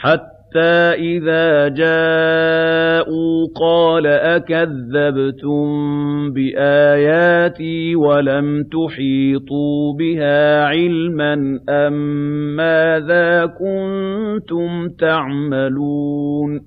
حَتَّىٰ إِذَا جَاءُوا قَالَ أَكَذَّبْتُم بِآيَاتِي وَلَمْ تُحِيطُوا بِهَا عِلْمًا أَم مَّاذَا كُنتُمْ تَعْمَلُونَ